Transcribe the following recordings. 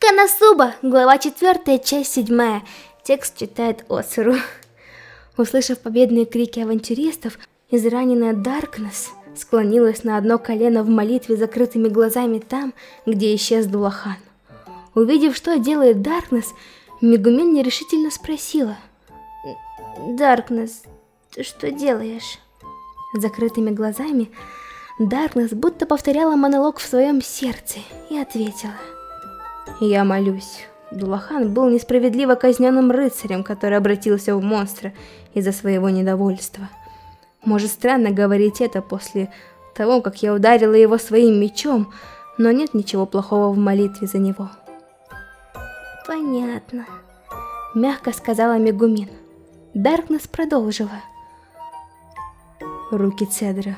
Канасуба, глава 4, часть 7. Текст читает Осуру. Услышав победные крики авантюристов, израненная Даркнесс склонилась на одно колено в молитве закрытыми глазами там, где исчез Дулахан. Увидев, что делает Даркнесс, Мегумин нерешительно спросила. «Даркнесс, ты что делаешь?» Закрытыми глазами Даркнесс будто повторяла монолог в своем сердце и ответила. Я молюсь. Дулахан был несправедливо казненным рыцарем, который обратился в монстра из-за своего недовольства. Может странно говорить это после того, как я ударила его своим мечом, но нет ничего плохого в молитве за него. Понятно. Мягко сказала Мегумин. Даркнесс продолжила. Руки Цедра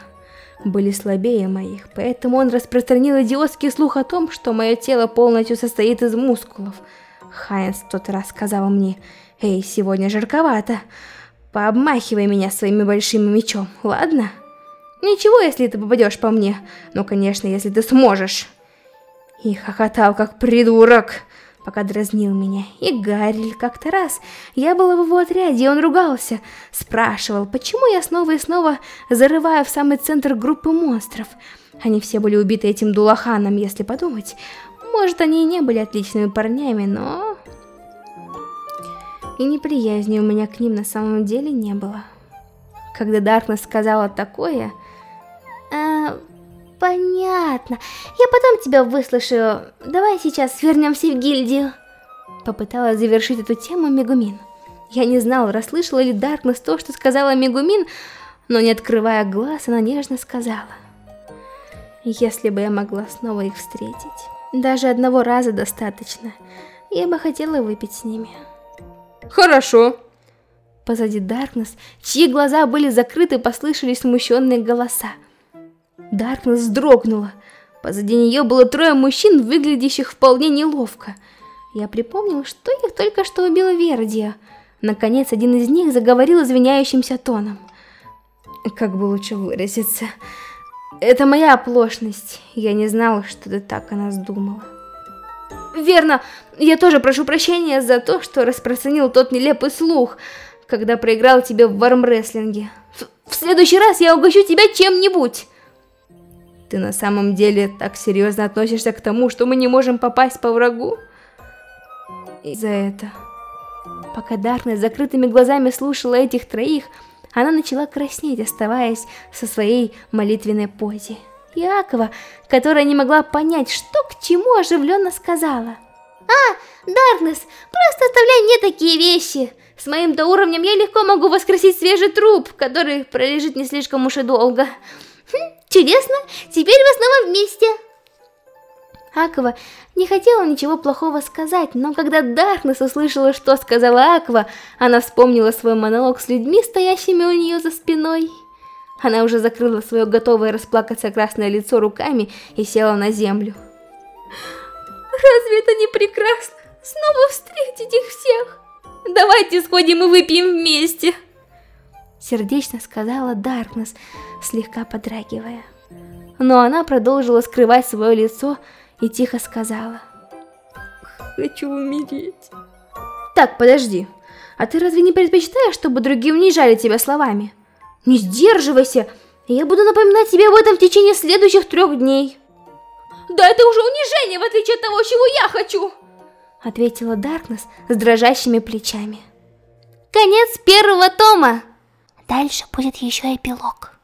были слабее моих, поэтому он распространил идиотский слух о том, что мое тело полностью состоит из мускулов. Хайнс в тот раз сказал мне, «Эй, сегодня жарковато, пообмахивай меня своим большим мечом, ладно?» «Ничего, если ты попадешь по мне, но, конечно, если ты сможешь!» И хохотал, как придурок пока дразнил меня. И Гарриль как-то раз, я была в его отряде, и он ругался, спрашивал, почему я снова и снова зарываю в самый центр группы монстров. Они все были убиты этим Дулаханом, если подумать. Может, они и не были отличными парнями, но... И неприязни у меня к ним на самом деле не было. Когда Даркнесс сказала такое... Понятно. Я потом тебя выслушаю. Давай сейчас вернемся в гильдию. Попыталась завершить эту тему Мегумин. Я не знала, расслышала ли Даркнесс то, что сказала Мегумин, но не открывая глаз, она нежно сказала. Если бы я могла снова их встретить, даже одного раза достаточно, я бы хотела выпить с ними. Хорошо. Позади Даркнесс, чьи глаза были закрыты, послышались смущенные голоса. Даркнесс вздрогнула. Позади нее было трое мужчин, выглядящих вполне неловко. Я припомнил, что их только что убила Вердия. Наконец, один из них заговорил извиняющимся тоном. Как бы лучше выразиться... Это моя оплошность. Я не знала, что ты так о нас думала. Верно, я тоже прошу прощения за то, что распространил тот нелепый слух, когда проиграл тебе в вармрестлинге. В, в следующий раз я угощу тебя чем-нибудь. Ты на самом деле так серьезно относишься к тому, что мы не можем попасть по врагу? И за это... Пока Даркнесс с закрытыми глазами слушала этих троих, она начала краснеть, оставаясь со своей молитвенной позе. Якова, которая не могла понять, что к чему, оживленно сказала. «А, Даркнесс, просто оставляй мне такие вещи. С моим-то уровнем я легко могу воскресить свежий труп, который пролежит не слишком уж и долго. Чудесно, теперь вы снова вместе. Аква не хотела ничего плохого сказать, но когда Даркнесс услышала, что сказала Аква, она вспомнила свой монолог с людьми, стоящими у нее за спиной. Она уже закрыла свое готовое расплакаться красное лицо руками и села на землю. Разве это не прекрасно? Снова встретить их всех? Давайте сходим и выпьем вместе сердечно сказала Даркнесс, слегка подрагивая. Но она продолжила скрывать свое лицо и тихо сказала. Хочу умереть. Так, подожди. А ты разве не предпочитаешь, чтобы другие унижали тебя словами? Не сдерживайся, я буду напоминать тебе об этом в течение следующих трех дней. Да это уже унижение, в отличие от того, чего я хочу! Ответила Даркнесс с дрожащими плечами. Конец первого тома! Дальше будет еще эпилог.